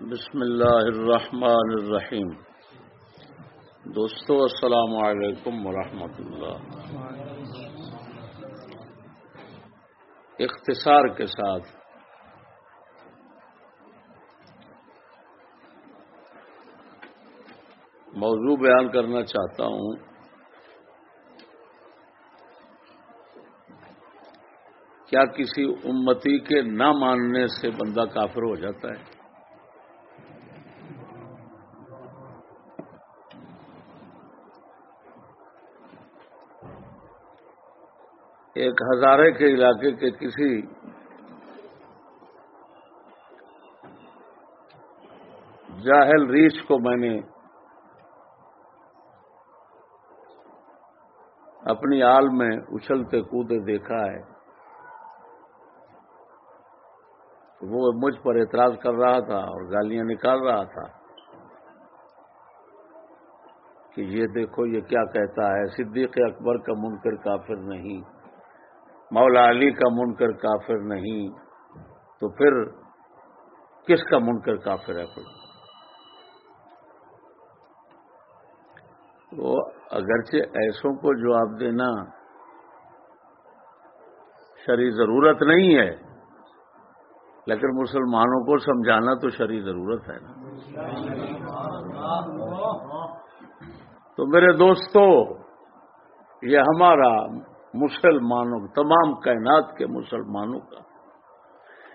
بسم اللہ الرحمن الرحیم۔ دوستو، السلام علیکم ورحمۃ اللہ۔ اختصار کے ساتھ۔ موضوع بیان کرنا چاہتا ہوں۔ کیا کسی امتی کے نہ ماننے سے بندہ کافر ہو جاتا ہے؟ ایک ہزارے کے علاقے کے کسی جاہل ریچھ کو میں نے اپنی آل میں اچھلتے کودے دیکھا ہے، وہ مجھ پر اعتراض کر رہا تھا اور گالیاں نکال رہا تھا کہ یہ دیکھو یہ کیا کہتا ہے، صدیق اکبر کا منکر کافر نہیں۔ مولا علی کا منکر کافر نہیں، تو پھر کس کا منکر کافر ہے پھر وہ اگرچہ ایسوں کو جواب دینا شری ضرورت نہیں ہے، لیکن مسلمانوں کو سمجھانا تو شری ضرورت ہے نا۔ تو میرے دوستو، یہ ہمارا مسلمانوں تمام کائنات کے مسلمانوں کا۔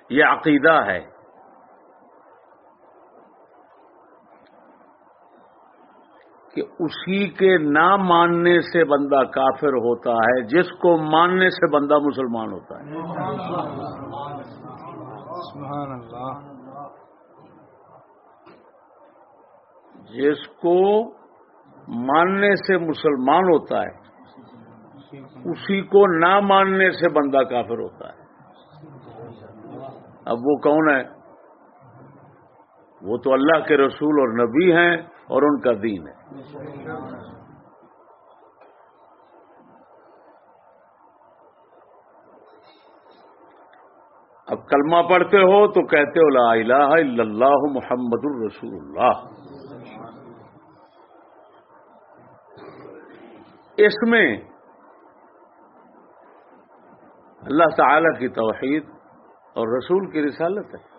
یہ عقیدہ ہے۔ کہ اسی کے نہ ماننے سے بندہ کافر ہوتا ہے جس کو ماننے سے بندہ مسلمان ہوتا ہے۔ سبحان اللہ۔ جس کو ماننے سے مسلمان ہوتا ہے اسی کو نہ ماننے سے بندہ کافر ہوتا ہے۔ اب وہ کون ہے؟ وہ تو اللہ کے رسول اور نبی ہیں اور ان کا دین ہے۔ اب کلمہ پڑھتے ہو تو کہتے ہو، لا الہ الا اللہ محمد الرسول اللہ۔ اس میں اللہ تعالی کی توحید اور رسول کی رسالت ہے۔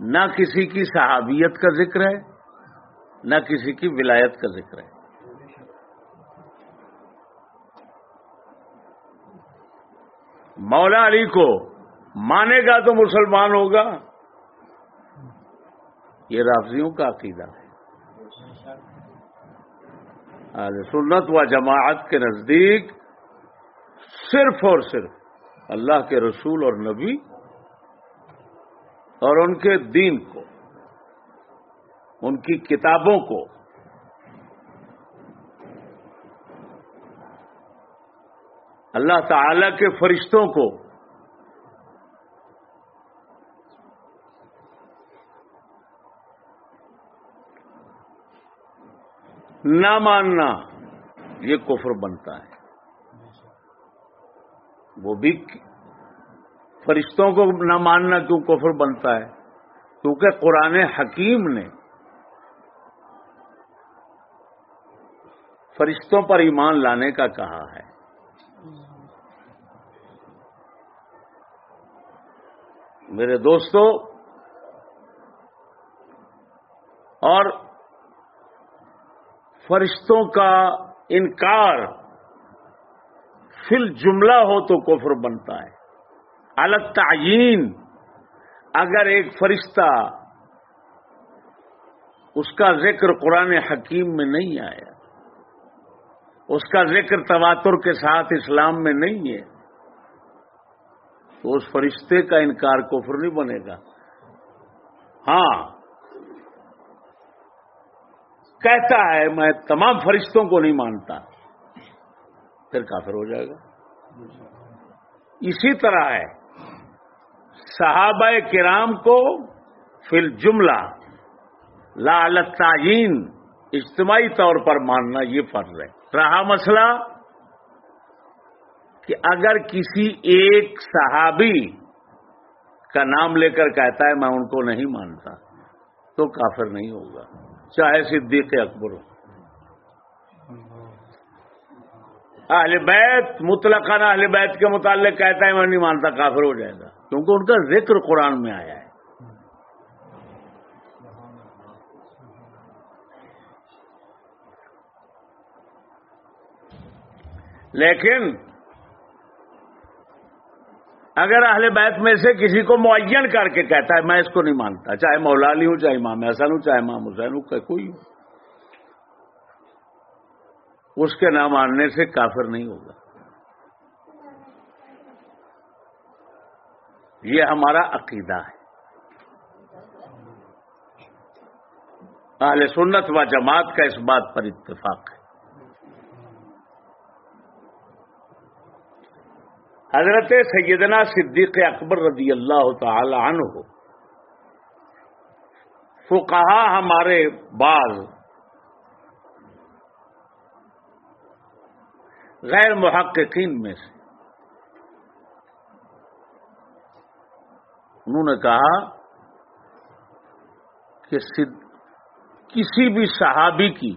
نہ کسی کی صحابیت کا ذکر ہے، نہ کسی کی ولایت کا ذکر ہے۔ مولا علی کو مانے گا تو مسلمان ہوگا۔ یہ رافضیوں کا عقیدہ ہے۔ سنت و جماعت کے نزدیک صرف اور صرف اللہ کے رسول اور نبی اور ان کے دین کو، ان کی کتابوں کو۔ اللہ تعالی کے فرشتوں کو نہ ماننا، یہ کفر بنتا ہے۔ وہ بھی فرشتوں کو نہ ماننا کیوں کفر بنتا ہے؟ کیونکہ قرآن حکیم نے فرشتوں پر ایمان لانے کا کہا ہے۔ میرے دوستو، اور فرشتوں کا انکار فل جملہ ہو تو کفر بنتا ہے۔ الگ تعین اگر ایک فرشتہ اس کا ذکر قرآن حکیم میں نہیں آیا، اس کا ذکر تواتر کے ساتھ اسلام میں نہیں ہے، تو اس فرشتے کا انکار کفر نہیں بنے گا۔ ہاں کہتا ہے، میں تمام فرشتوں کو نہیں مانتا۔ پھر کافر ہو جائے گا۔ اسی طرح ہے۔ صحابہ کرام کو فل جملہ تعین اجتماعی طور پر ماننا یہ فرض ہے۔ رہا مسئلہ کہ اگر کسی ایک صحابی کا نام لے کر کہتا ہے، میں ان کو نہیں مانتا، تو کافر نہیں ہوگا۔ چاہے صدیق اکبر ہو۔ اہل بیت مطلق اہل بیت کے متعلق کہتا ہے، میں نہیں مانتا، کافر ہو جائے گا۔ کیونکہ ان کا ذکر قرآن میں آیا ہے۔ لیکن اگر اہل بیت میں سے کسی کو معین کر کے کہتا ہے، میں اس کو نہیں مانتا، چاہے مولا علی ہوں، چاہے امام حسن ہوں، چاہے امام حسین ہوں، کوئی ہوں۔ اس کے نام ماننے سے کافر نہیں ہوگا۔ یہ ہمارا عقیدہ ہے۔ اہل سنت و جماعت کا اس بات پر اتفاق ہے۔ حضرت سیدنا صدیق اکبر رضی اللہ تعالی عنہ، فقہا ہمارے بعض غیر محققین میں سے، انہوں نے کہا کہ کسی بھی صحابی کی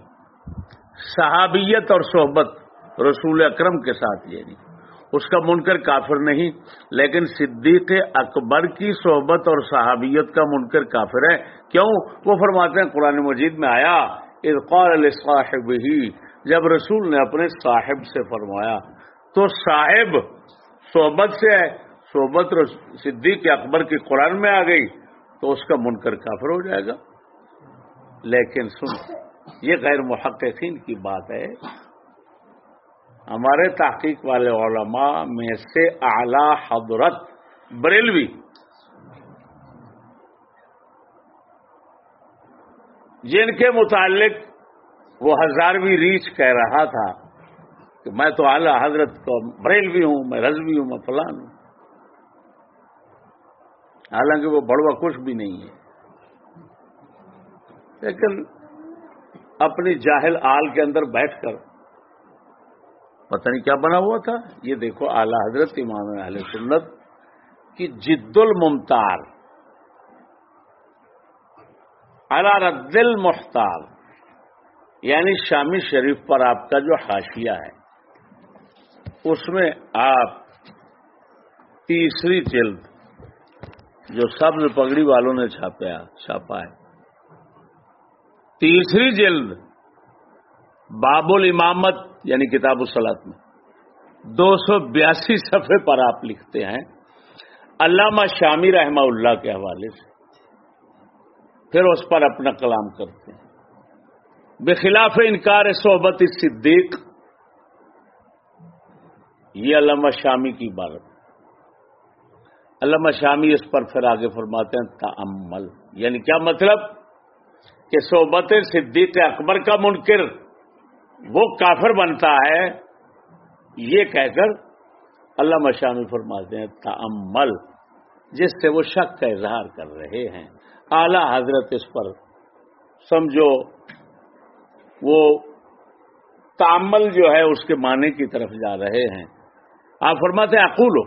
صحابیت اور صحبت رسول اکرم کے ساتھ یہ نہیں۔ اس کا منکر کافر نہیں، لیکن صدیق اکبر کی صحبت اور صحابیت کا منکر کافر ہے۔ کیوں؟ وہ فرماتے ہیں، قرآن مجید میں آیا ارقال صاحب ہی جب رسول نے اپنے صاحب سے فرمایا۔ تو صاحب صحبت سے ہے، صحبت صدیق اکبر کی قرآن میں آ گئی، تو اس کا منکر کافر ہو جائے گا۔ لیکن سن یہ غیر محققین کی بات ہے۔ ہمارے تحقیق والے علماء میں سے اعلی حضرت بریلوی۔ جن کے متعلق وہ ہزارویں ریچ کہہ رہا تھا کہ میں تو اعلی حضرت کو بریلوی ہوں، میں رضوی ہوں، میں فلان ہوں۔ حالانکہ وہ بڑوا کچھ بھی نہیں ہے۔ لیکن اپنی جاہل آل کے اندر بیٹھ کر پتہ نہیں کیا بنا ہوا تھا؟ یہ دیکھو اعلی حضرت امام اہل سنت کی جد الممتار اعلی رد المختار یعنی شامی شریف پر آپ کا جو حاشیہ ہے، اس میں آپ تیسری جلد جو سبز پگڑی والوں نے چھاپا چھاپا ہے۔ تیسری جلد باب الامامت یعنی کتاب السلاط میں۔ دو سو بیاسی صفحے پر آپ لکھتے ہیں، علامہ شامی رحمہ اللہ کے حوالے سے۔ پھر اس پر اپنا کلام کرتے ہیں۔ بخلاف انکار صحبت صدیق، یہ علامہ شامی کی عبارت۔ علامہ شامی اس پر پھر آگے فرماتے ہیں تعمل یعنی کیا مطلب؟ کہ صحبت صدیق اکبر کا منکر وہ کافر بنتا ہے، یہ کہہ کر اللہ مشامی فرماتے ہیں تعمل جس سے وہ شک کا اظہار کر رہے ہیں۔ اعلی حضرت اس پر سمجھو، وہ تعمل جو ہے اس کے معنی کی طرف جا رہے ہیں۔ آپ فرماتے ہیں اقول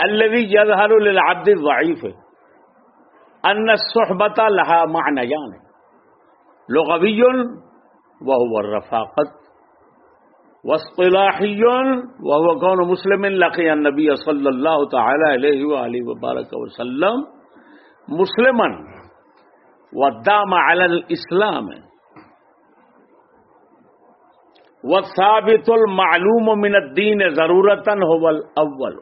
الوی یظہر العبد ضعیف ان صحبت لہا معنی لغوی وهو الرفاقة واصطلاحي وهو كون مسلم لقي النبي صلى الله تعالى عليه وآله وبارك وسلم مسلما ودام على الإسلام والثابت المعلوم من الدين ضرورة هو الأول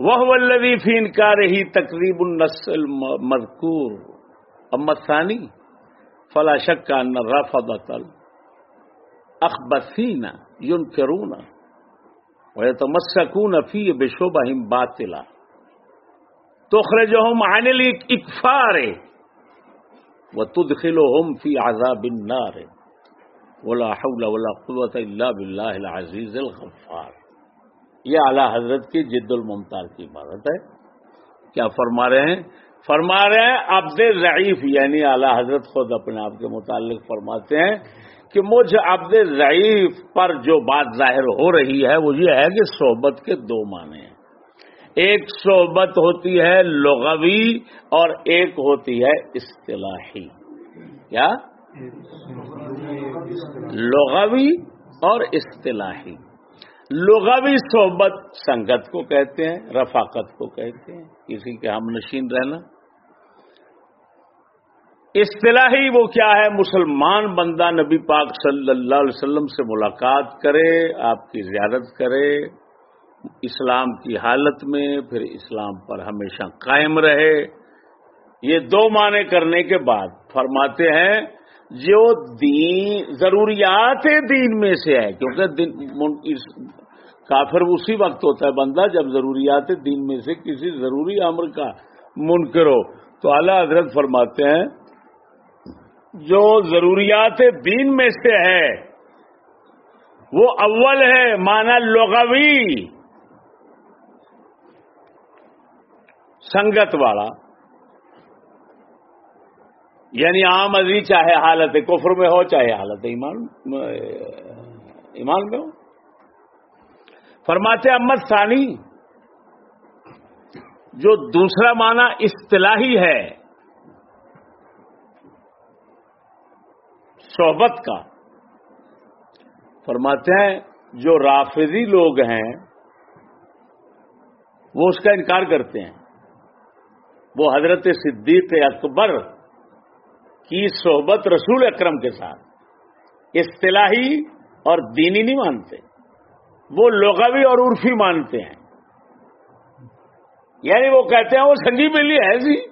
وهو الذي في إنكاره تكذيب النص المذكور أما الثاني فلا شك أن الرافضة الأخبثين ينكرون ويتمسكون فيه بشبه باطلة. تخرجهم عن الإكفار وتدخلهم في عذاب النار. ولا حول ولا قوة إلا بالله العزيز الغفار. یہ اعلیٰ حضرت کی جد الممتاز کی عبارت ہے؟ کیا فرما رہے ہیں؟ فرما رہے ہیں، عبد ضعیف یعنی اعلی حضرت خود اپنے آپ کے متعلق فرماتے ہیں کہ مجھ عبد ضعیف پر جو بات ظاہر ہو رہی ہے، وہ یہ ہے کہ صحبت کے دو معنی ہیں۔ ایک صحبت ہوتی ہے لغوی اور ایک ہوتی ہے اصطلاحی۔ کیا؟ لغوی اور اصطلاحی۔ لغوی صحبت سنگت کو کہتے ہیں، رفاقت کو کہتے ہیں۔ کسی کے ہم نشین رہنا۔ اصطلاحی وہ کیا ہے؟ مسلمان بندہ نبی پاک صلی اللہ علیہ وسلم سے ملاقات کرے، آپ کی زیارت کرے، اسلام کی حالت میں، پھر اسلام پر ہمیشہ قائم رہے۔ یہ دو معنی کرنے کے بعد فرماتے ہیں، جو دین، ضروریات دین میں سے ہے، کیونکہ کافر اسی وقت ہوتا ہے بندہ، جب ضروریات دین میں سے کسی ضروری امر کا منکر ہو۔ تو اعلی حضرت فرماتے ہیں جو ضروریات دین میں سے ہے، وہ اول ہے مانا لغوی سنگت والا۔ یعنی عام ازی چاہے حالت کفر میں ہو، چاہے حالت ایمان ایمان میں ہو۔ فرماتے احمد ثانی، جو دوسرا معنی اصطلاحی ہے صحبت کا۔ فرماتے ہیں، جو رافضی لوگ ہیں، وہ اس کا انکار کرتے ہیں۔ وہ حضرت صدیق اکبر کی صحبت رسول اکرم کے ساتھ۔ اصطلاحی اور دینی نہیں مانتے۔ وہ لغوی اور عرفی مانتے ہیں۔ یعنی وہ کہتے ہیں، وہ سنگی بیلی ہے سی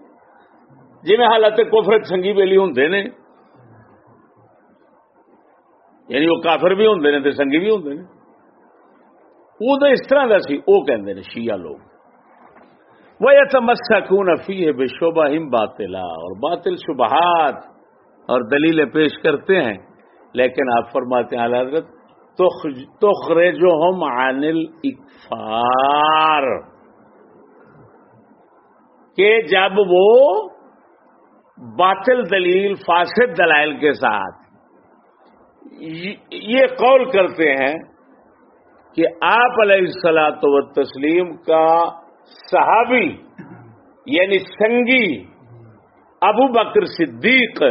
جنہیں حالت کوفرت سنگی بیلی ہوں نے یعنی وہ کافر بھی ہوں نے سنگی بھی ہوں وہ تو اس طرح کا سی، وہ کہتے ہیں شیعہ لوگ۔ وہ یہ تمسا کون افی ہے بے شوبہ باطلا۔ اور باطل شبہات اور دلیلیں پیش کرتے ہیں۔ لیکن آپ فرماتے ہیں حضرت تخرے جو ہم عانل اکفار کہ جب وہ باطل دلیل، فاسد دلائل کے ساتھ یہ قول کرتے ہیں کہ آپ علیہ السلاط و تسلیم کا صحابی یعنی سنگی ابو بکر صدیق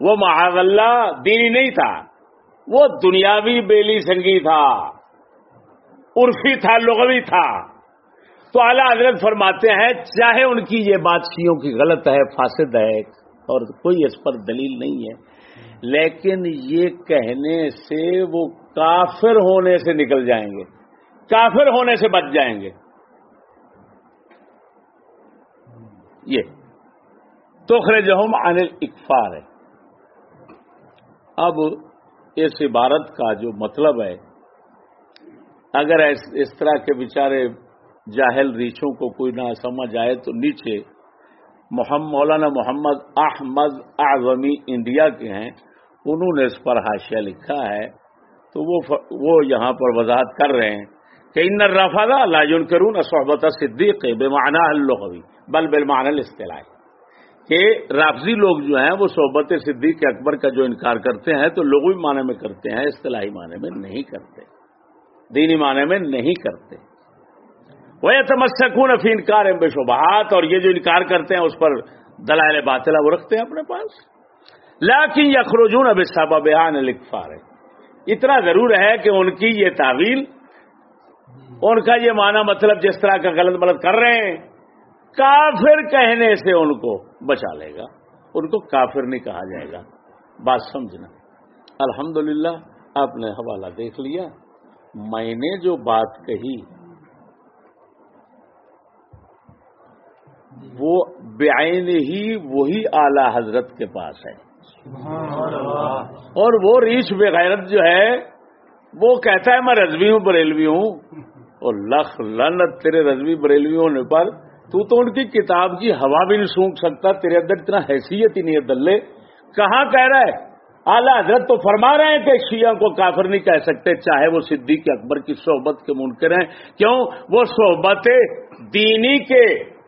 وہ معاذ اللہ دینی نہیں تھا، وہ دنیاوی بیلی سنگی تھا، عرفی تھا، لغوی تھا۔ تو اعلی حضرت فرماتے ہیں، چاہے ان کی یہ بات شیوں کی غلط ہے، فاسد ہے اور کوئی اس پر دلیل نہیں ہے لیکن یہ کہنے سے وہ کافر ہونے سے نکل جائیں گے، کافر ہونے سے بچ جائیں گے۔ یہ۔ تو خرج انل اکفار ہے اب اس عبارت کا جو مطلب ہے، اگر اس طرح کے بیچارے جاہل ریچھوں کو کوئی نہ سمجھ آئے تو نیچے محمد مولانا محمد احمد اعظمی انڈیا کے ہیں۔ انہوں نے اس پر حاشیہ لکھا ہے، تو وہ وہ یہاں پر وضاحت کر رہے ہیں کہ ان رفادا لاجن کرون صحبت صدیق بے معنی الغوی بل بل معنی کہ رافضی لوگ جو ہیں، وہ صحبت صدیق اکبر کا جو انکار کرتے ہیں، تو لغوی معنی میں کرتے ہیں، اصطلاحی معنی میں نہیں کرتے، دینی معنی میں نہیں کرتے۔ وہ تمسکون فی انکار بے شبہات اور یہ جو انکار کرتے ہیں، اس پر دلائل باطلا وہ رکھتے ہیں اپنے پاس۔ لیکن یخرجون اب صحابہ بیان لکھفار اتنا ضرور ہے کہ ان کی یہ تعویل، ان کا یہ معنی مطلب جس طرح کا غلط ملت کر رہے ہیں، کافر کہنے سے ان کو بچا لے گا۔ ان کو کافر نہیں کہا جائے گا۔ بات سمجھنا۔ الحمدللہ، آپ نے حوالہ دیکھ لیا۔ میں نے جو بات کہی وہ بعین ہی وہی اعلی حضرت کے پاس ہے۔ اور وہ ریچھ بغیرت جو ہے، وہ کہتا ہے، میں رضوی ہوں، بریلوی ہوں۔ اور لکھ لنت تیرے رضوی بریلوی ہونے پر، تو تو ان کی کتاب کی ہوا بھی نہیں سونک سکتا، تیرے اندر اتنا حیثیت ہی نہیں ہے دلے۔ کہاں کہہ رہا ہے؟ اعلی حضرت تو فرما رہے ہیں کہ شیعہ کو کافر نہیں کہہ سکتے، چاہے وہ صدیق اکبر کی صحبت کے منکر ہیں۔ کیوں؟ وہ صحبت دینی کے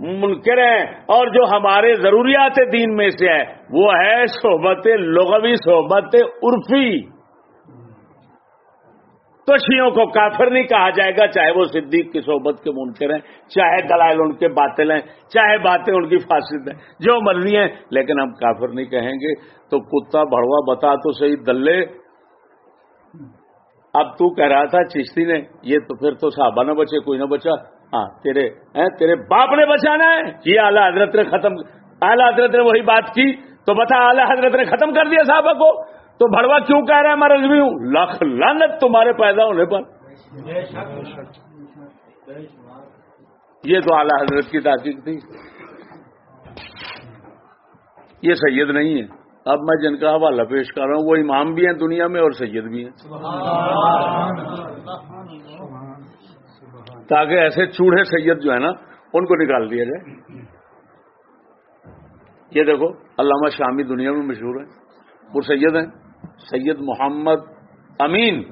منکر ہیں اور جو ہمارے ضروریات دین میں سے ہے وہ ہے صحبت لغوی، صحبت عرفی۔ تو شیوں کو کافر نہیں کہا جائے گا، چاہے وہ صدیق کی صحبت کے منکر ہیں، چاہے دلائل ان کے باطل ہیں، چاہے باتیں ان کی فاسد ہیں، جو مرضی ہیں، لیکن ہم کافر نہیں کہیں گے۔ تو کتا بڑوا بتا تو صحیح، دلے۔ اب تو کہہ رہا تھا چشتی نے، یہ تو پھر تو صحابہ نہ بچے، کوئی نہ بچا۔ ہاں تیرے تیرے باپ نے بچانا ہے۔ یہ اعلیٰ حضرت نے ختم، اعلیٰ حضرت نے وہی بات کی۔ تو بتا، اعلیٰ حضرت نے ختم کر دیا صحابہ کو۔ تو بڑوا کیوں کہہ رہا ہے میں رضوی؟ ہوں لاکھ لانت تمہارے پیدا ہونے پر۔ یہ تو اعلیٰ حضرت کی تحقیق تھی۔ یہ سید نہیں ہے۔ اب میں جن کا حوالہ پیش کر رہا ہوں، وہ امام بھی ہیں دنیا میں اور سید بھی ہیں۔ تاکہ ایسے چوڑے سید جو ہے نا، ان کو نکال دیا جائے۔ یہ دیکھو، علامہ شامی دنیا میں مشہور ہے وہ سید ہیں۔ سید محمد امین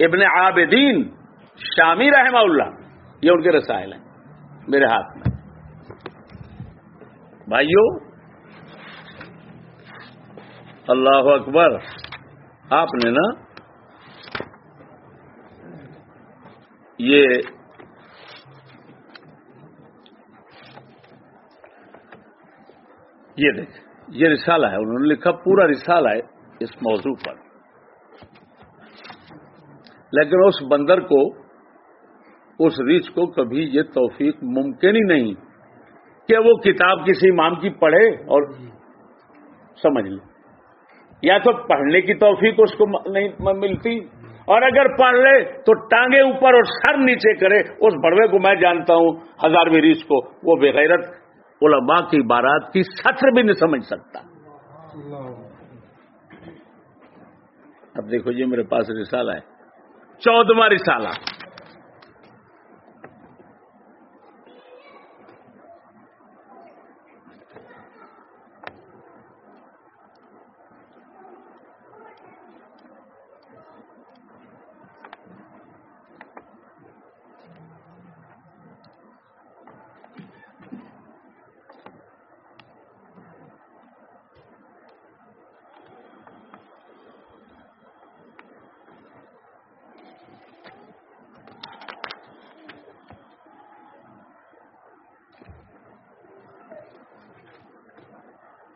ابن عابدین شامی رحمہ اللہ۔ یہ ان کے رسائل ہیں، میرے ہاتھ میں۔ بھائیو، اللہ اکبر، آپ نے نا، یہ یہ دیکھ، یہ رسالہ ہے، انہوں نے لکھا پورا رسالہ ہے اس موضوع پر۔ لیکن اس بندر کو، اس ریچ کو کبھی یہ توفیق ممکن ہی نہیں کہ وہ کتاب کسی امام کی پڑھے اور سمجھ لے۔ یا تو پڑھنے کی توفیق اس کو نہیں ملتی۔ اور اگر پڑھ لے تو ٹانگے اوپر اور سر نیچے کرے۔ اس بڑوے کو میں جانتا ہوں، ہزارویں ریچ کو، وہ بغیرت علماء کی بارات کی سطر بھی نہیں سمجھ سکتا۔ اب دیکھو جی میرے پاس رسالہ ہے۔ چودواں رسالہ۔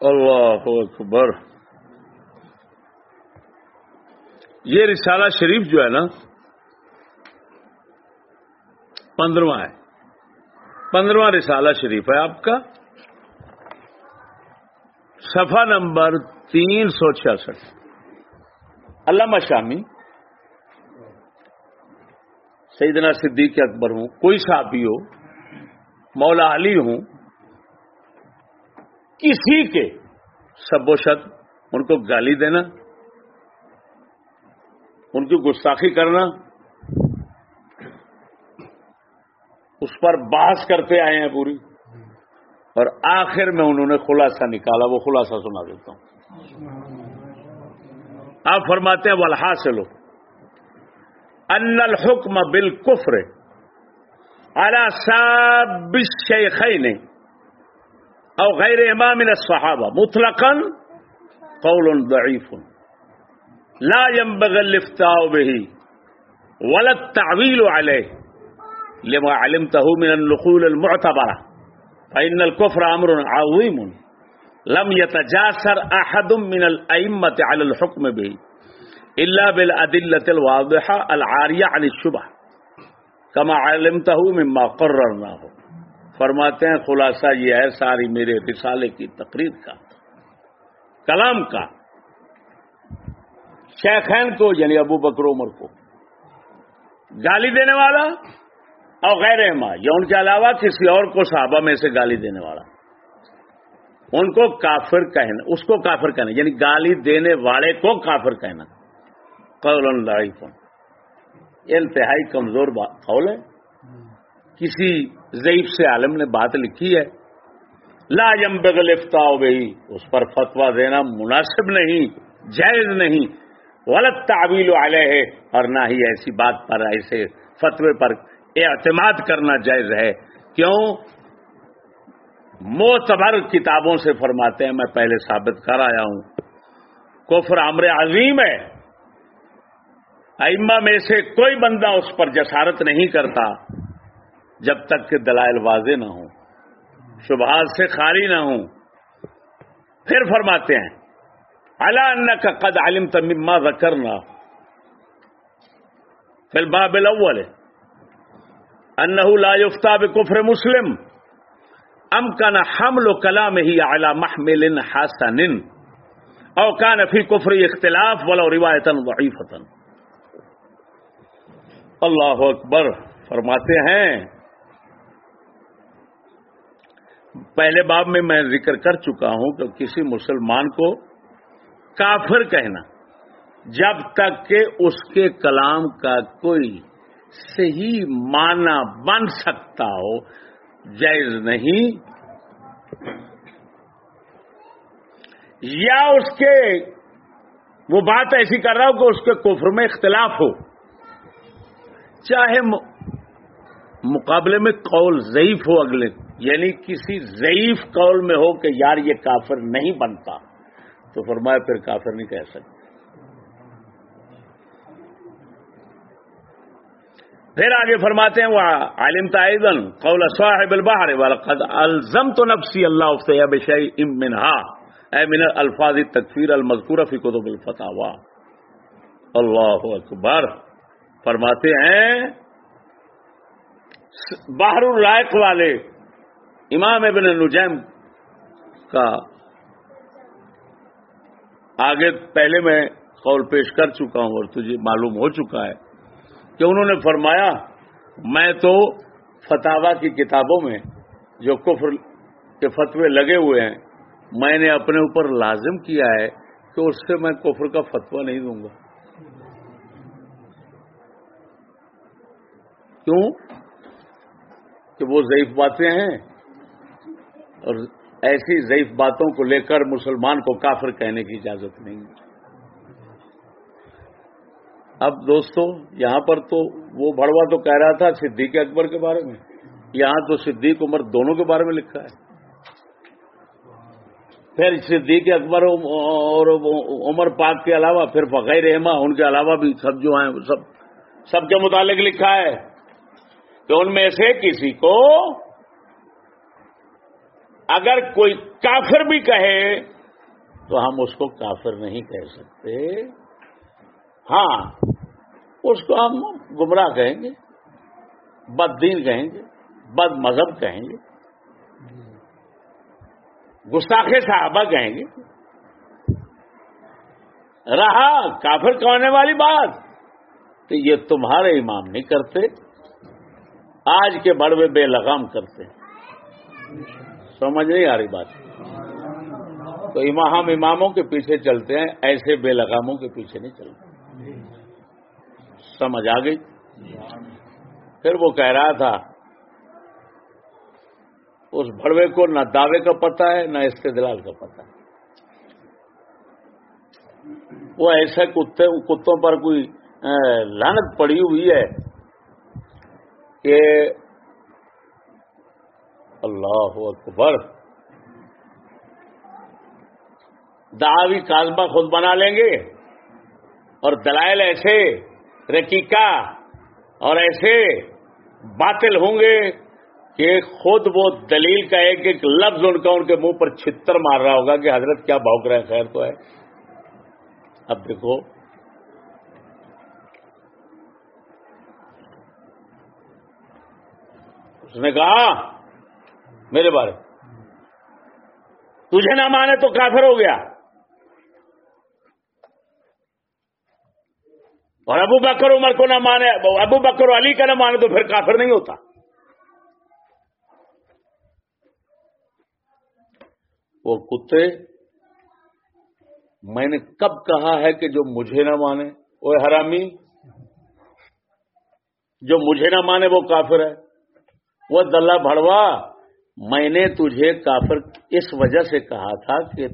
اللہ اکبر۔ یہ رسالہ شریف جو ہے نا، پندرواں ہے۔ پندرواں رسالہ شریف ہے آپ کا۔ صفحہ نمبر تین سو چھیاسٹھ۔ علامہ شامی، سیدنا صدیق اکبر ہوں، کوئی صحابی ہو، مولا علی ہوں کسی کے سب و شد ان کو گالی دینا، ان کی گستاخی کرنا، اس پر بحث کرتے آئے ہیں پوری۔ اور آخر میں انہوں نے خلاصہ نکالا، وہ خلاصہ سنا دیتا ہوں۔ آپ فرماتے ہیں ولحا سے لو ان الحکم بالکفر على ساب الشيخين أو غیر إمام من الصحابة. مطلقا قول ضعيف. لا ينبغي الافتاء به ولا التعويل عليه. لما علمته من النقول المعتبرة. فإن الكفر أمر عظيم. لم يتجاسر أحد من الأئمة على الحكم به. إلا بالأدلة الواضحة العارية عن الشبه كما علمته مما قررناه. فرماتے ہیں، خلاصہ یہ ہے، ساری میرے رسالے کی تقریر کا، کلام کا۔ شیخین کو یعنی ابو بکر عمر کو، گالی دینے والا اور غیر احما یا ان کے علاوہ کسی اور کو صحابہ میں سے گالی دینے والا۔ ان کو کافر کہنا، اس کو کافر کہنا یعنی گالی دینے والے کو کافر کہنا۔ قول اللہ انتہائی کمزور قول ہے۔ کسی ضعیف سے عالم نے بات لکھی ہے۔ لا بغل افتا گئی اس پر فتوا دینا مناسب نہیں، جائز نہیں۔ غلط تعویل علیہ ہے اور نہ ہی ایسی بات پر، ایسے فتوے پر اعتماد کرنا جائز ہے۔ کیوں؟ موتبر کتابوں سے فرماتے ہیں، میں پہلے ثابت کر آیا ہوں۔ کفر امر عظیم ہے۔ ائمہ میں سے کوئی بندہ اس پر جسارت نہیں کرتا۔ جب تک کہ دلائل واضح نہ ہوں، شبہات سے خالی نہ ہوں، پھر فرماتے ہیں اللہ ان کا قد علم تما کرنا پھر بابل اول انہ لا یفتا بکفر مسلم، ام کان حمل و کلام ہی اعلی محمل حسن، او کان فی کفر اختلاف ولو روایتا ضعیفتا۔ اللہ اکبر، فرماتے ہیں پہلے باب میں میں ذکر کر چکا ہوں کہ کسی مسلمان کو کافر کہنا، جب تک کہ اس کے کلام کا کوئی صحیح معنی بن سکتا ہو، جائز نہیں۔ یا اس کے، وہ بات ایسی کر رہا ہو کہ اس کے کفر میں اختلاف ہو، چاہے مقابلے میں قول ضعیف ہو اگلے یعنی کسی ضعیف قول میں ہو کہ یار یہ کافر نہیں بنتا، تو فرمایا پھر کافر نہیں کہہ سکتے پھر آگے فرماتے ہیں وہ عالم تعیدن قول صاحب البحر والقد الزم تو نفسی اللہ بشئی ام منہا اے من الفاظ تکفیر المذکور فی کتب الفتاوا اللہ اکبر۔ فرماتے ہیں باہر الرائق والے امام ابن نجیم کا آگے پہلے میں قول پیش کر چکا ہوں اور تجھے معلوم ہو چکا ہے کہ انہوں نے فرمایا، میں تو فتوا کی کتابوں میں جو کفر کے فتوے لگے ہوئے ہیں، میں نے اپنے اوپر لازم کیا ہے کہ اس سے میں کفر کا فتوا نہیں دوں گا۔ کیوں؟ کہ وہ ضعیف باتیں ہیں۔ اور ایسی ضعیف باتوں کو لے کر مسلمان کو کافر کہنے کی اجازت نہیں ہے۔ اب دوستو، یہاں پر تو وہ بڑوا تو کہہ رہا تھا صدیق اکبر کے بارے میں۔ یہاں تو صدیق عمر دونوں کے بارے میں لکھا ہے۔ پھر صدیق اکبر اور عمر پاک کے علاوہ، پھر فقیر رحما ان کے علاوہ بھی سب جو ہیں، سب سب کے متعلق لکھا ہے۔ کہ ان میں سے کسی کو اگر کوئی کافر بھی کہے تو ہم اس کو کافر نہیں کہہ سکتے۔ ہاں اس کو ہم گمراہ کہیں گے، بد دین کہیں گے، بد مذہب کہیں گے۔ گستاخ صحابہ کہیں گے۔ رہا، کافر کہنے والی بات تو یہ تمہارے امام نہیں کرتے، آج کے بڑوے بے لگام کرتے۔ سمجھ نہیں آ رہی بات۔ تو ہم اماموں کے پیچھے چلتے ہیں، ایسے بے لگاموں کے پیچھے نہیں چلتے۔ سمجھ آ گئی؟ پھر وہ کہہ رہا تھا، اس بڑوے کو نہ دعوے کا پتہ ہے، نہ استدلال کا پتہ ہے۔ وہ ایسے کتے کتوں پر کوئی لانت پڑی ہوئی ہے کہ اللہ اکبر۔ دعوی کازبہ خود بنا لیں گے اور دلائل ایسے رکیکا اور ایسے باطل ہوں گے کہ خود وہ دلیل کا ایک ایک لفظ ان کا ان کے منہ پر چھتر مار رہا ہوگا کہ حضرت کیا بھوک رہے خیر تو ہے۔ اب دیکھو۔ اس نے کہا میرے بارے تجھے نہ مانے تو کافر ہو گیا۔ اور ابو بکر عمر کو نہ مانے، ابو بکر علی کا نہ مانے تو پھر کافر نہیں ہوتا۔ وہ کتے، میں نے کب کہا ہے کہ جو مجھے نہ مانے وہ حرامی، جو مجھے نہ مانے وہ کافر ہے۔ وہ دلہ بھڑوا۔ میں نے تجھے کافر اس وجہ سے کہا تھا کہ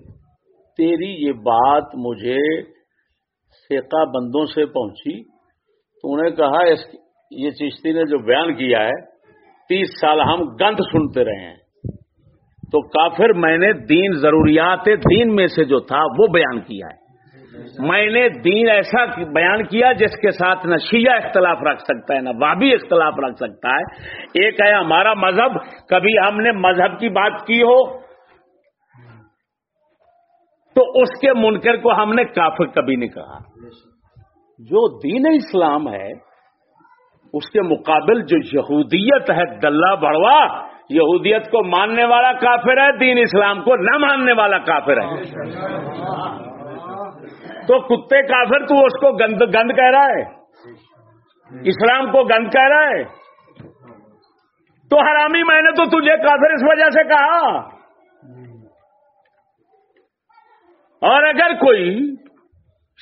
تیری یہ بات مجھے سیکا بندوں سے پہنچی۔ تو انہیں کہا اس یہ چشتی نے جو بیان کیا ہے، تیس سال ہم گند سنتے رہے ہیں۔ تو کافر میں نے دین ضروریات دین میں سے جو تھا وہ بیان کیا ہے۔ میں نے دین ایسا بیان کیا جس کے ساتھ نہ شیعہ اختلاف رکھ سکتا ہے، نہ بابی اختلاف رکھ سکتا ہے۔ ایک ہے ہمارا مذہب، کبھی ہم نے مذہب کی بات کی ہو تو اس کے منکر کو ہم نے کافر کبھی نہیں کہا۔ جو دین اسلام ہے، اس کے مقابل جو یہودیت ہے، دلہ بڑوا، یہودیت کو ماننے والا کافر ہے، دین اسلام کو نہ ماننے والا کافر ہے۔ تو کتے کافر تو اس کو گند گند کہہ رہا ہے۔ اسلام کو گند کہہ رہا ہے۔ تو حرامی میں نے تو تجھے کافر اس وجہ سے کہا۔ اور اگر کوئی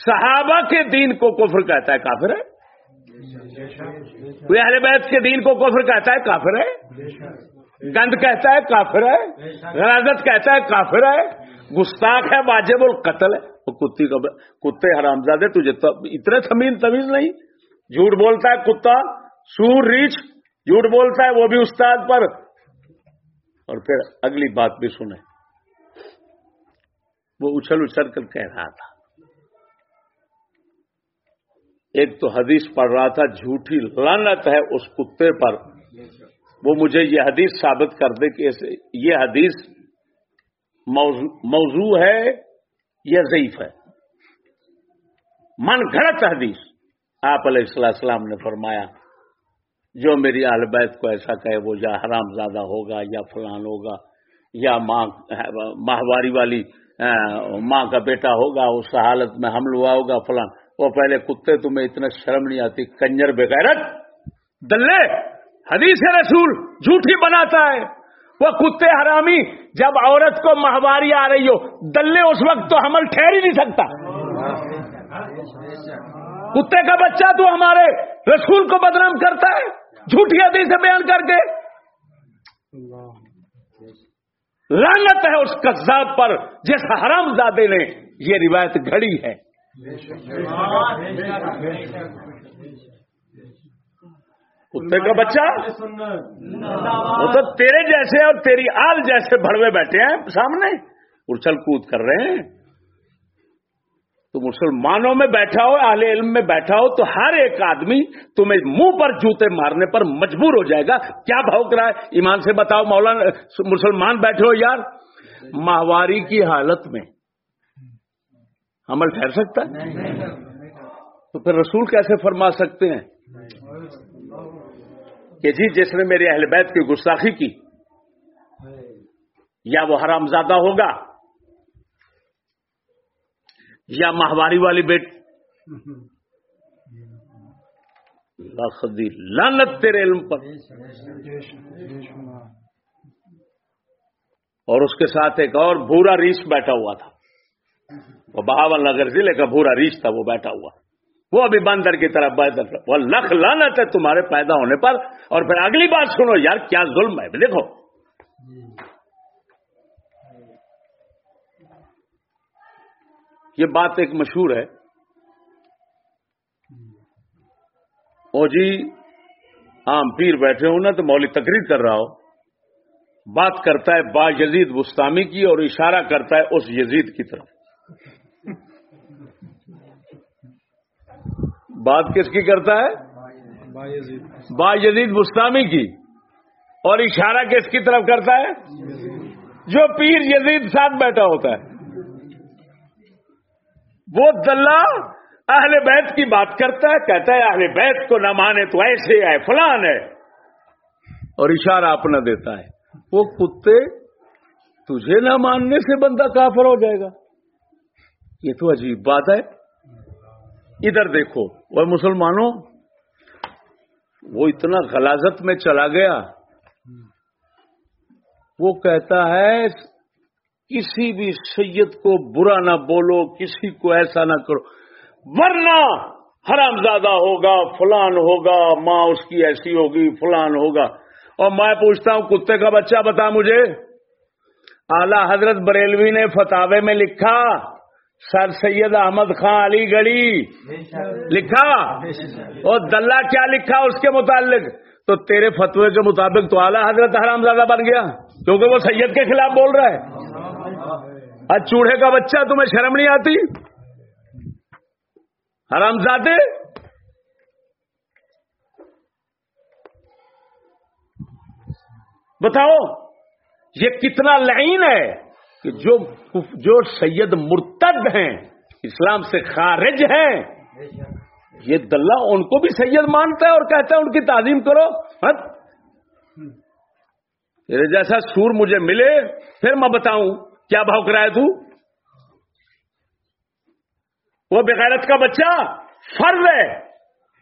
صحابہ کے دین کو کفر کہتا ہے، کافر ہے؟ کوئی اہل بیت کے دین کو کفر کہتا ہے، کافر ہے؟ گند کہتا ہے، کافر ہے؟ غرازت کہتا ہے، کافر ہے؟ گستاخ ہے، واجب القتل ہے۔ کتی کا کتے حرام زادے تجھے اتنے تمین تمیز نہیں۔ جھوٹ بولتا ہے کتا، سور ریچھ، جھوٹ بولتا ہے وہ بھی استاد پر۔ اور پھر اگلی بات بھی سنیں وہ اچھل اچھل کر کہہ رہا تھا۔ ایک تو حدیث پڑھ رہا تھا، جھوٹی لانت ہے اس کتے پر۔ وہ مجھے یہ حدیث ثابت کر دے کہ یہ حدیث موضوع ہے۔ یہ ضعیف ہے۔ من گھڑت حدیث، آپ علیہ السلام نے فرمایا، جو میری اہل بیت کو ایسا کہے، وہ یا حرام زیادہ ہوگا یا فلان ہوگا، یا ماں، ماہواری والی ماں کا بیٹا ہوگا، اس حالت میں حمل ہوا ہوگا، فلان۔ وہ پہلے کتے تمہیں اتنا شرم نہیں آتی، کنجر بغیرت، دلے، حدیث رسول جھوٹی بناتا ہے۔ وہ کتے حرامی، جب عورت کو ماہواری آ رہی ہو، دلے اس وقت تو حمل ٹھہر ہی نہیں سکتا۔ کتے کا بچہ تو ہمارے رسول کو بدنام کرتا ہے، جھوٹی حدیث بیان کر کے۔ لانت ہے اس کذاب پر جس حرام زادے نے، یہ روایت گھڑی ہے۔ کتے کا بچہ؟ وہ تو تیرے جیسے اور تیری آل جیسے بڑوے بیٹھے ہیں سامنے۔ اچھل کود کر رہے ہیں۔ تو مسلمانوں میں بیٹھا ہو اہل علم میں بیٹھا ہو تو ہر ایک آدمی تمہیں منہ پر جوتے مارنے پر مجبور ہو جائے گا۔ کیا بھوک رہا ہے؟ ایمان سے بتاؤ مولانا مسلمان بیٹھے ہو یار۔ ماہواری کی حالت میں عمل ٹھہر سکتا ہے؟ تو پھر رسول کیسے فرما سکتے ہیں؟ کہ جی جس نے میرے اہل بیت کی گستاخی کی، یا وہ حرام زیادہ ہوگا، یا ماہواری والی بیٹ۔ لانت تیرے علم پر۔ اور اس کے ساتھ ایک اور بھورا ریچھ بیٹھا ہوا تھا۔ وہ بہاول نگر ضلع کا بھورا ریچھ تھا، وہ بیٹھا ہوا۔ وہ ابھی بندر کی طرف بہتر وہ لکھ لانت ہے تمہارے پیدا ہونے پر۔ اور پھر اگلی بات سنو، یار، کیا ظلم ہے؟ دیکھو۔ یہ بات ایک مشہور ہے۔ او جی عام پیر بیٹھے ہوں نا تو مولی تقریر کر رہا ہو۔ بات کرتا ہے با یزید گستامی کی اور اشارہ کرتا ہے اس یزید کی طرف۔ بات کس کی کرتا ہے؟ با یزید مستامی کی۔ اور اشارہ کس کی طرف کرتا ہے؟ جو پیر یزید ساتھ بیٹھا ہوتا ہے۔ وہ دلہ اہل بیت کی بات کرتا ہے، کہتا ہے، اہل بیت کو نہ مانے تو ایسے ہے، فلان ہے۔ اور اشارہ اپنا دیتا ہے۔ وہ کتے تجھے نہ ماننے سے بندہ کافر ہو جائے گا۔ یہ تو عجیب بات ہے۔ ادھر دیکھو۔ وہ مسلمانوں، وہ اتنا غلازت میں چلا گیا۔ وہ کہتا ہے، کسی بھی سید کو برا نہ بولو، کسی کو ایسا نہ کرو۔ ورنہ حرام زیادہ ہوگا، فلان ہوگا، ماں اس کی ایسی ہوگی، فلان ہوگا۔ اور میں پوچھتا ہوں، کتے کا بچہ بتا مجھے؟ اعلی حضرت بریلوی نے فتوے میں لکھا سر سید احمد خان علی گڑھی۔ لکھا؟ اور دلہ کیا لکھا اس کے متعلق؟ تو تیرے فتوے کے مطابق تو اعلیٰ حضرت حرام زیادہ بن گیا، کیونکہ وہ سید کے خلاف بول رہا ہے۔ آج چوڑے کا بچہ، تمہیں شرم نہیں آتی؟ حرام زادے بتاؤ، یہ کتنا لائن ہے؟ کہ جو جو سید مرتد ہیں، اسلام سے خارج ہیں، یہ دلہ ان کو بھی سید مانتا ہے اور کہتا ہے ان کی تعظیم کرو۔ تیرے جیسا سور مجھے ملے، پھر میں بتاؤں کیا بھاؤ کرائے تو۔ وہ بغیرت کا بچہ فرض ہے۔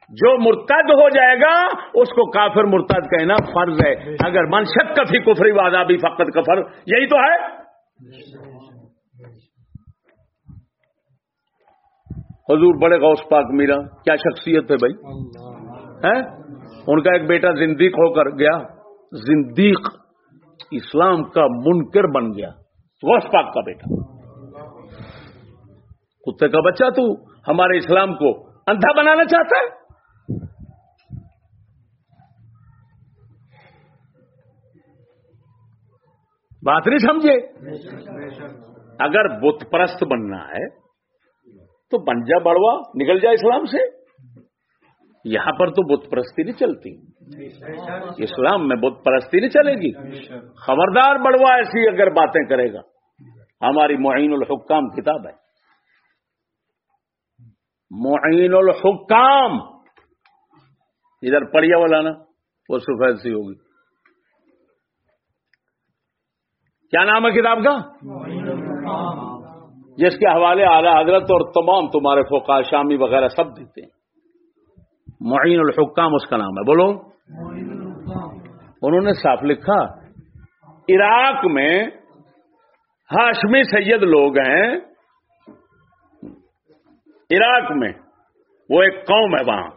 جو مرتد ہو جائے گا، اس کو کافر مرتد کہنا فرض ہے۔ اگر منشت کفی کفری وادہ بھی فقط کفر۔ یہی تو ہے۔ حضور بڑے غوث پاک میرا کیا شخصیت ہے بھائی؟ ان کا ایک بیٹا زندیق ہو کر گیا زندیق اسلام کا منکر بن گیا غوث پاک کا بیٹا۔ کتے کا بچہ تو ہمارے اسلام کو اندھا بنانا چاہتا ہے؟ بات نہیں سمجھے؟ اگر بت پرست بننا ہے، تو بن جا بڑوا نکل جائے اسلام سے۔ یہاں پر تو بت پرستی نہیں چلتی۔ اسلام میں بت پرستی نہیں چلے گی۔ خبردار بڑوا ایسی اگر باتیں کرے گا۔ ہماری معین الحکام کتاب ہے۔ معین الحکام۔ ادھر پڑیا والا نا، وہ سفید سی ہوگی۔ کیا نام ہے کتاب کا؟ جس کے حوالے اعلی حضرت اور تمام تمہارے فوقا شامی وغیرہ سب دیتے ہیں۔ معین الحکام اس کا نام ہے، بولو۔ انہوں نے صاف لکھا، عراق میں ہاشمی سید لوگ ہیں۔ عراق میں وہ ایک قوم ہے وہاں۔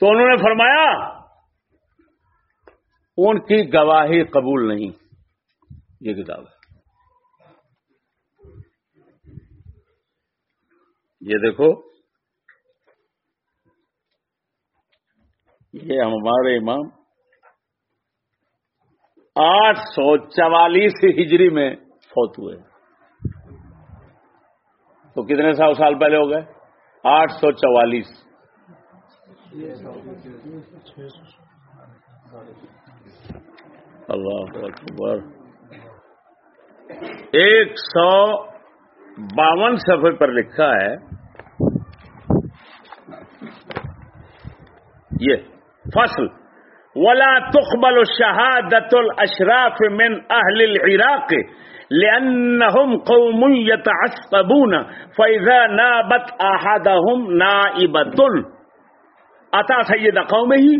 تو انہوں نے فرمایا ان کی گواہی قبول نہیں۔ یہ کتاب ہے یہ دیکھو۔ یہ ہمارے امام آٹھ سو چوالیس ہجری میں فوت ہوئے۔ تو کتنے سو سال پہلے ہو گئے؟ آٹھ سو چوالیس۔ اللہ اکبر۔ ایک سو باون سفر پر لکھا ہے۔ یہ فصل۔ ولا تقبل شہادت الاشراف من اہل العراق لأنهم قوم يتعصبون فإذا نابت أحدهم نائبة۔ أتى سيد قومه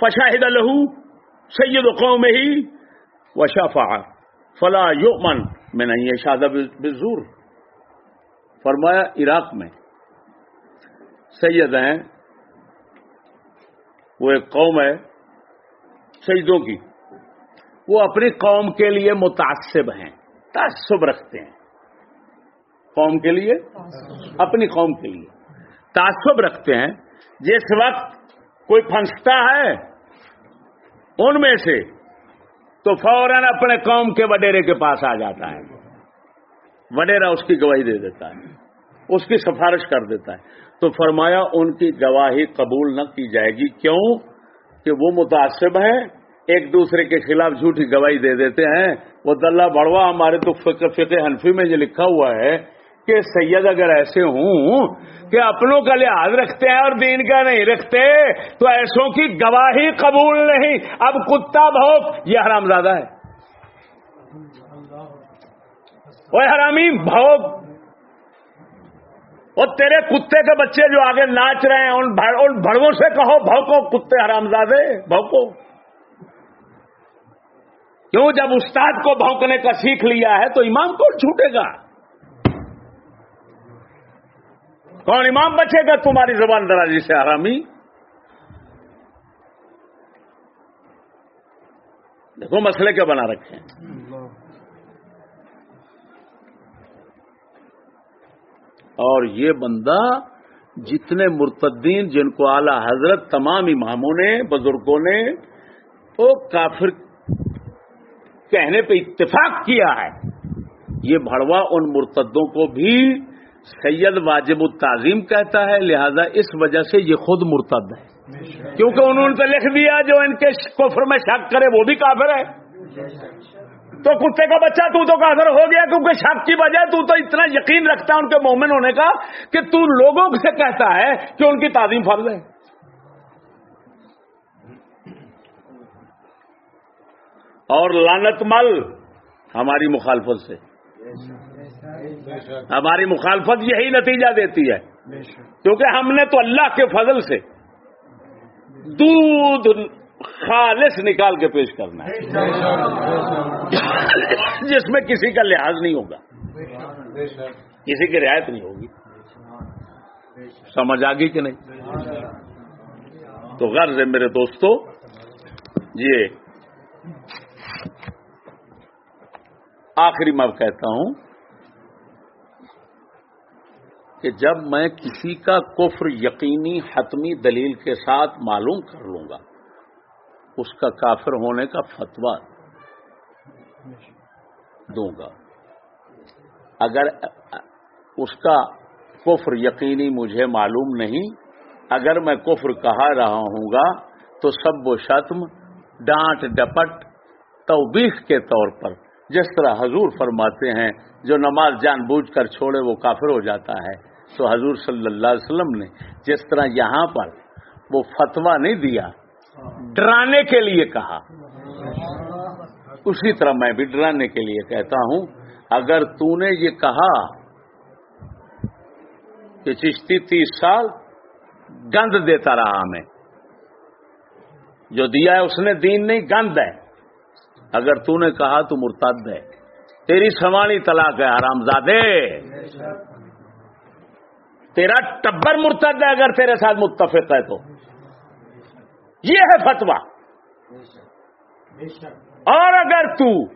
فشاهد له سيد قومه وشفع فلا يؤمن من أن يشهد بالزور. فرمایا، عراق میں سید ہیں، وہ ایک قوم ہے سیدوں کی، وہ اپنی قوم کے لیے متعصب ہیں، تعصب رکھتے ہیں۔ قوم کے لیے؟ اپنی قوم کے لیے۔ تعصب رکھتے ہیں، جس وقت کوئی پھنستا ہے ان میں سے تو فوراً اپنے قوم کے وڈیرے کے پاس آ جاتا ہے۔ وڈیرا اس کی گواہی دے دیتا ہے، اس کی سفارش کر دیتا ہے۔ تو فرمایا ان کی گواہی قبول نہ کی جائے گی۔ کیوں؟ کہ وہ متاثب ہیں، ایک دوسرے کے خلاف جھوٹی گواہی دے دیتے ہیں۔ وہ دلہ بڑوا ہمارے تو فقہ فقہ حنفی میں یہ لکھا ہوا ہے۔ کہ سید اگر ایسے ہوں کہ اپنوں کا لحاظ رکھتے ہیں اور دین کا نہیں رکھتے، تو ایسوں کی گواہی قبول نہیں۔ اب کتا بھوک، یہ حرام زیادہ ہے۔ وہ حرامی، بھوک۔ اور تیرے کتے کے بچے جو آگے ناچ رہے ہیں، ان بڑوں سے کہو، بھوکو، کتے حرام زادے، بھوکو۔ کیوں؟ جب استاد کو بھونکنے کا سیکھ لیا ہے تو امام کون چھوٹے گا؟ کون امام بچے گا؟ تمہاری زبان درازی جی سے آرامی۔ دیکھو مسئلے کیا بنا رکھے ہیں۔ اور یہ بندہ جتنے مرتدین جن کو اعلی حضرت تمام اماموں نے، بزرگوں نے، وہ کافر کہنے پہ اتفاق کیا ہے۔ یہ بھڑوا ان مرتدوں کو بھی سید واجب التعظیم کہتا ہے، لہذا اس وجہ سے یہ خود مرتد ہے۔ کیونکہ انہوں نے تو لکھ دیا، جو ان کے کفر میں شک کرے، وہ بھی کافر ہے۔ تو کتے کا بچہ تو تو کافر ہو گیا، کیونکہ شک کی وجہ تو تو اتنا یقین رکھتا ہے ان کے مومن ہونے کا کہ تو لوگوں سے کہتا ہے کہ ان کی تعظیم فرض ہے۔ اور لانت مل ہماری مخالفت سے۔ ہماری مخالفت یہی نتیجہ دیتی ہے۔ کیونکہ ہم نے تو اللہ کے فضل سے دودھ خالص نکال کے پیش کرنا ہے۔ جس میں کسی کا لحاظ نہیں ہوگا۔ کسی کی رعایت نہیں ہوگی۔ سمجھ آ گئی کہ نہیں؟ تو غرض ہے میرے دوستو یہ آخری میں کہتا ہوں۔ کہ جب میں کسی کا کفر یقینی حتمی دلیل کے ساتھ معلوم کر لوں گا، اس کا کافر ہونے کا فتوا دوں گا۔ اگر اس کا کفر یقینی مجھے معلوم نہیں، اگر میں کفر کہا رہا ہوں گا، تو سب و شتم، ڈانٹ ڈپٹ، توبیخ کے طور پر، جس طرح حضور فرماتے ہیں، جو نماز جان بوجھ کر چھوڑے، وہ کافر ہو جاتا ہے۔ تو حضور صلی اللہ علیہ وسلم نے جس طرح یہاں پر وہ فتوا نہیں دیا، ڈرانے کے لیے کہا۔ اسی طرح میں بھی ڈرانے کے لیے کہتا ہوں، اگر تو نے یہ کہا کہ چشتی تیس سال گند دیتا رہا ہمیں، جو دیا ہے اس نے دین نہیں، گند ہے۔ اگر تو نے کہا تو مرتد ہے۔ تیری سوانی طلاق ہے آرام زادے۔ تیرا ٹبر مرتد ہے اگر تیرے ساتھ متفق ہے تو۔ یہ ہے فتوا اور اگر تو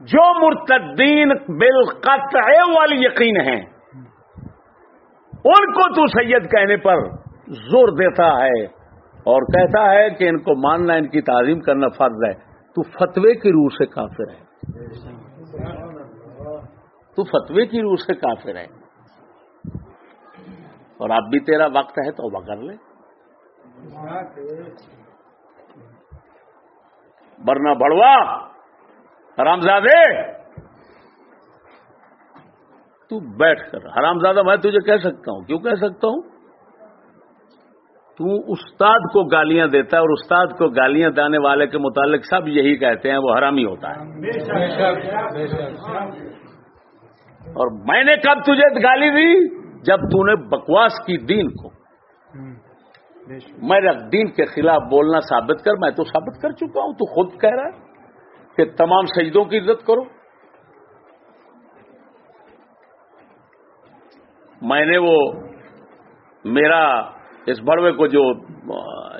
جو مرتدین بالقطع والی یقین ہیں، ان کو تو سید کہنے پر زور دیتا ہے اور کہتا ہے کہ ان کو ماننا ان کی تعظیم کرنا فرض ہے۔ تو فتوے کی روح سے کافر ہے۔ تو فتوے کی روح سے کافر ہے۔ اور اب بھی تیرا وقت ہے تو وہ کر لے برنا بڑوا حرام زادے تو بیٹھ کر۔ حرام زادہ میں تجھے کہہ سکتا ہوں۔ کیوں کہہ سکتا ہوں؟ تو استاد کو گالیاں دیتا ہے اور استاد کو گالیاں دینے والے کے متعلق سب یہی کہتے ہیں، وہ حرامی ہوتا ہے۔ اور میں نے کب تجھے گالی دی؟ جب تو نے بکواس کی دین کو میں دین کے خلاف بولنا ثابت کر میں تو ثابت کر چکا ہوں تو خود کہہ رہا ہے کہ تمام سجدوں کی عزت کرو۔ میں نے وہ میرا اس بڑوے کو جو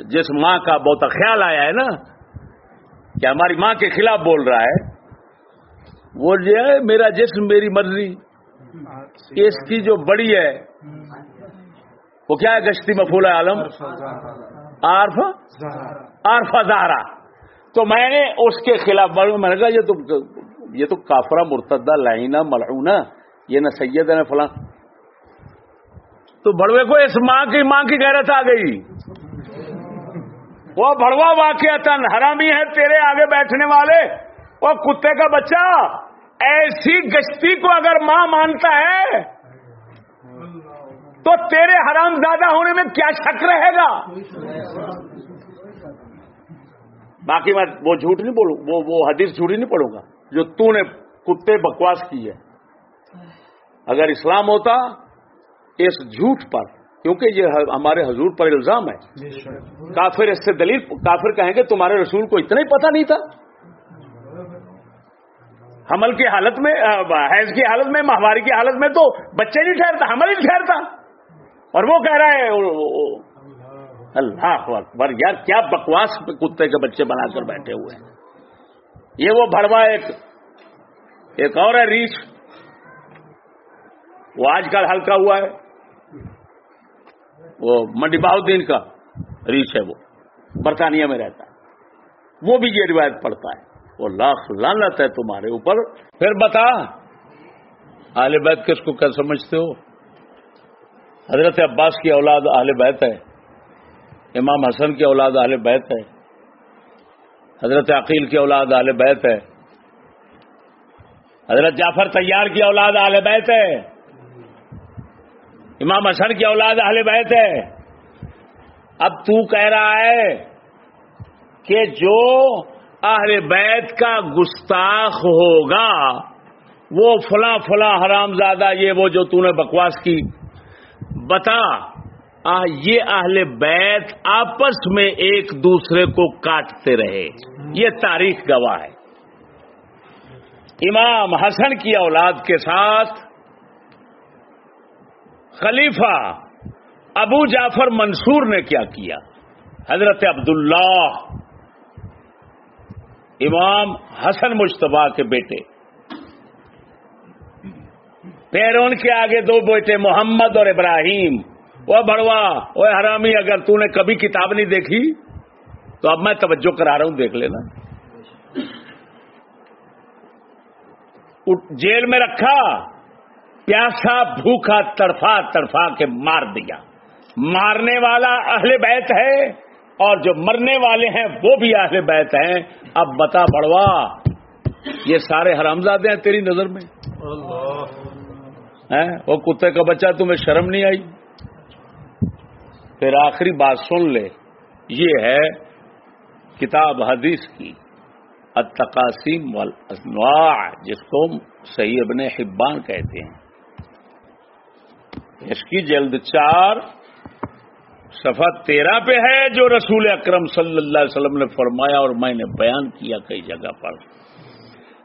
جس ماں کا بہت خیال آیا ہے نا کہ ہماری ماں کے خلاف بول رہا ہے وہ جو ہے میرا جسم میری مرضی۔ اس کی جو بڑی ہے، وہ کیا ہے؟ گشتی مفول عالم؟ آرف آرف زہرا۔ تو میں نے اس کے خلاف میں نے کہا، یہ تو یہ تو کافرہ مرتدہ لائنا ملعونہ، یہ نہ سید ہے، نہ فلاں۔ تو بڑوے کو اس ماں کی ماں کی غیرت آ گئی۔ وہ بڑوا واقعہ تن حرامی ہے، تیرے آگے بیٹھنے والے۔ وہ کتے کا بچہ۔ ایسی گشتی کو اگر ماں مانتا ہے تو تیرے حرام زیادہ ہونے میں کیا شک رہے گا؟ باقی میں وہ جھوٹ نہیں بولوں وہ وہ حدیث جھوٹی نہیں پڑوں گا۔ جو تو نے کتے بکواس کی ہے۔ اگر اسلام ہوتا اس جھوٹ پر کیونکہ یہ ہمارے حضور پر الزام ہے۔ کافر اس سے دلیل کافر کہیں گے تمہارے رسول کو اتنا ہی پتہ نہیں تھا۔ حمل کی حالت میں حیض کی حالت میں، ماہواری کی حالت میں تو بچے نہیں ٹھہرتا، حمل ہی ٹھہرتا۔ اور وہ کہہ رہا ہے اللہ اکبر، یار کیا بکواس کتے کے بچے بنا کر بیٹھے ہوئے ہیں۔ یہ وہ بڑوا ایک ایک اور ہے ریچھ وہ آج کل ہلکا ہوا ہے۔ وہ منڈی باؤدین کا ریچھ ہے وہ، برطانیہ میں رہتا ہے۔ وہ بھی یہ روایت پڑھتا ہے۔ وہ لاکھ لانت ہے تمہارے اوپر۔ پھر بتا، اہل بیت کس کو کیا سمجھتے ہو؟ حضرت عباس کی اولاد اہل بیت ہے، امام حسن کی اولاد اہل بیت ہے، حضرت عقیل کی اولاد اہل بیت ہے، حضرت جعفر تیار کی اولاد اہل بیت ہے، امام حسن کی اولاد اہل بیت ہے۔ اب تو کہہ رہا ہے کہ جو اہل بیت کا گستاخ ہوگا۔ وہ فلاں فلاں حرام زادہ یہ وہ جو تو نے بکواس کی۔ بتا یہ اہل بیت آپس میں ایک دوسرے کو کاٹتے رہے۔ یہ تاریخ گواہ ہے۔ امام حسن کی اولاد کے ساتھ خلیفہ ابو جعفر منصور نے کیا کیا؟ حضرت عبداللہ امام حسن مشتبہ کے بیٹے۔ پھر ان کے آگے دو بیٹے محمد اور ابراہیم۔ وہ بڑوا وہ حرامی، اگر تو نے کبھی کتاب نہیں دیکھی، تو اب میں توجہ کرا رہا ہوں، دیکھ لینا۔ جیل میں رکھا، پیاسا، بھوکا تڑفا تڑفا کے مار دیا۔ مارنے والا اہل بیت ہے۔ اور جو مرنے والے ہیں وہ بھی اہل بیت ہیں۔ اب بتا بڑوا یہ سارے حرامزادے ہیں تیری نظر میں؟ وہ کتے کا بچہ، تمہیں شرم نہیں آئی؟ پھر آخری بات سن لے۔ یہ ہے کتاب حدیث کی، التقاسیم والانواع جس کو صحیح ابن حبان کہتے ہیں۔ اس کی، جلد چار۔ صفحہ تیرہ پہ ہے جو رسول اکرم صلی اللہ علیہ وسلم نے فرمایا اور میں نے بیان کیا کئی جگہ پر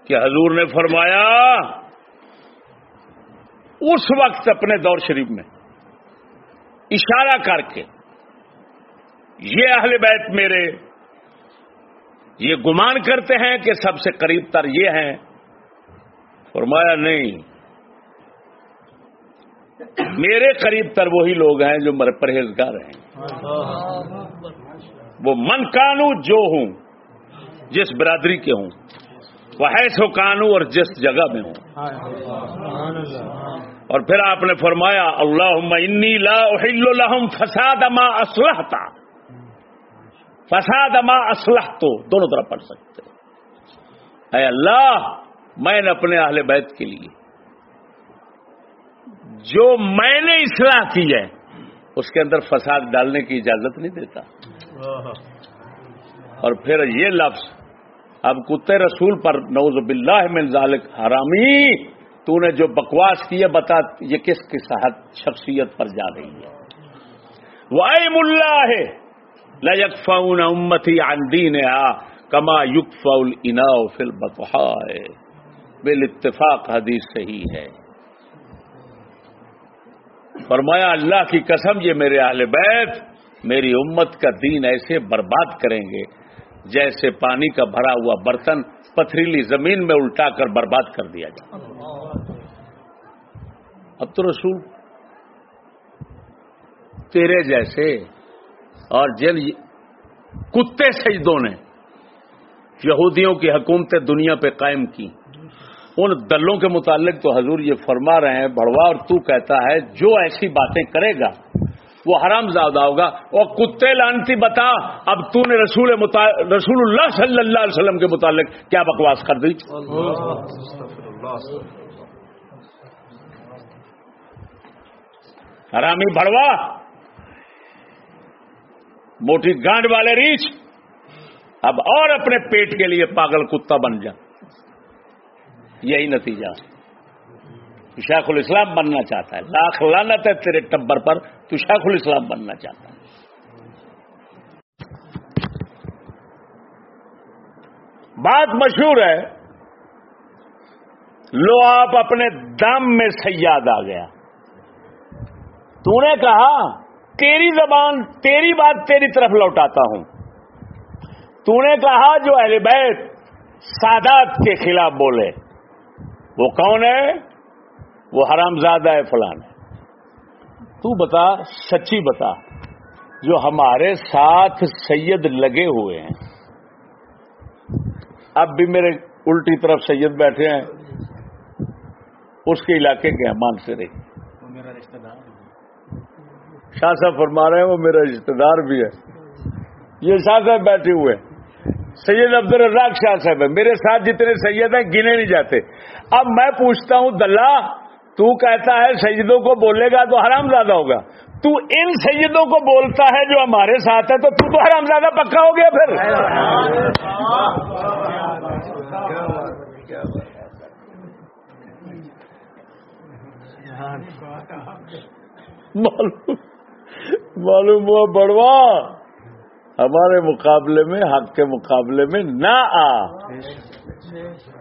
کہ حضور نے فرمایا، اس وقت اپنے دور شریف میں اشارہ کر کے، یہ اہل بیت میرے، یہ گمان کرتے ہیں کہ سب سے قریب تر یہ ہیں۔ فرمایا، نہیں میرے قریب تر وہی لوگ ہیں جو میرے پرہیزگار ہیں۔ وہ من کانو جو ہوں، جس برادری کے ہوں، وہ ہے سو کانو اور جس جگہ میں ہوں۔ اور پھر آپ نے فرمایا اللہ انی لا لهم فساد ما اسلحتا فساد ما اسلح تو دونوں طرف پڑھ سکتے۔ اے اللہ، میں نے اپنے اہل بیت کے لیے جو میں نے اصلاح کی ہے اس کے اندر فساد ڈالنے کی اجازت نہیں دیتا۔ اور پھر یہ لفظ اب کتے رسول پر نوز باللہ من ذالک حرامی تو نے جو بکواس کی ہے بتا یہ کس کی صحت شخصیت پر جا رہی ہے۔ اے ملا ہے لکفون امتی دین کما یق فول انا فل بتہ بال اتفاق حدیث صحیح ہے۔ فرمایا، اللہ کی قسم، یہ میرے اہل بیت، میری امت کا دین ایسے برباد کریں گے جیسے پانی کا بھرا ہوا برتن پتھریلی زمین میں الٹا کر برباد کر دیا جائے۔ اب تو رسول، تیرے جیسے اور جن کتے سجدوں نے یہودیوں کی حکومتیں دنیا پہ قائم کی۔ ان دلوں کے متعلق تو حضور یہ فرما رہے ہیں بڑوا اور تو کہتا ہے، جو ایسی باتیں کرے گا، وہ حرام زیادہ ہوگا۔ اور کتے لانتی بتا، اب تو نے رسول رسول اللہ صلی اللہ علیہ وسلم کے متعلق کیا بکواس کر دی؟ حرامی بڑوا موٹی گانڈ والے ریچھ، اب اور اپنے پیٹ کے لیے پاگل کتا بن جا۔ یہی نتیجہ۔ شیخ الاسلام بننا چاہتا ہے۔ لاکھ لانت ہے تیرے ٹبر پر، تو شیخ الاسلام بننا چاہتا ہے۔ بات مشہور ہے، لو آپ اپنے دم میں سیاد آ گیا۔ تو نے کہا، تیری زبان، تیری بات تیری طرف لوٹاتا ہوں۔ تو نے کہا، جو اہل بیت سادات کے خلاف بولے۔ وہ کون ہے؟ وہ حرام زادہ ہے فلان۔ تو بتا سچی بتا جو ہمارے ساتھ سید لگے ہوئے ہیں۔ اب بھی میرے الٹی طرف سید بیٹھے ہیں۔ اس کے علاقے کے ہیں مان سے رہی۔ شاہ صاحب فرما رہے ہیں وہ میرا رشتے دار بھی ہے۔ یہ شاہ صاحب بیٹھے ہوئے سید عبد الرزاق شاہ صاحب ہے میرے ساتھ جتنے سید ہیں، گنے نہیں جاتے۔ اب میں پوچھتا ہوں، دلہ، تو کہتا ہے سیدوں کو بولے گا تو حرام زیادہ ہوگا۔ تو ان سیدوں کو بولتا ہے جو ہمارے ساتھ ہے تو تو تو حرام زیادہ پکا ہو گیا پھر۔ معلوم ہوا بڑوا ہمارے مقابلے میں، حق کے مقابلے میں نہ آ۔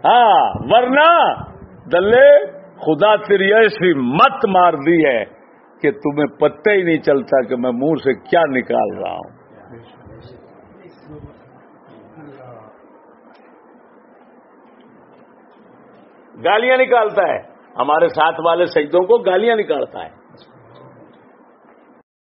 ہاں ورنہ دلے، خدا تیری ایسی مت مار دی ہے کہ تمہیں پتہ ہی نہیں چلتا کہ میں منہ سے کیا نکال رہا ہوں۔ گالیاں نکالتا ہے۔ ہمارے ساتھ والے سجدوں کو گالیاں نکالتا ہے۔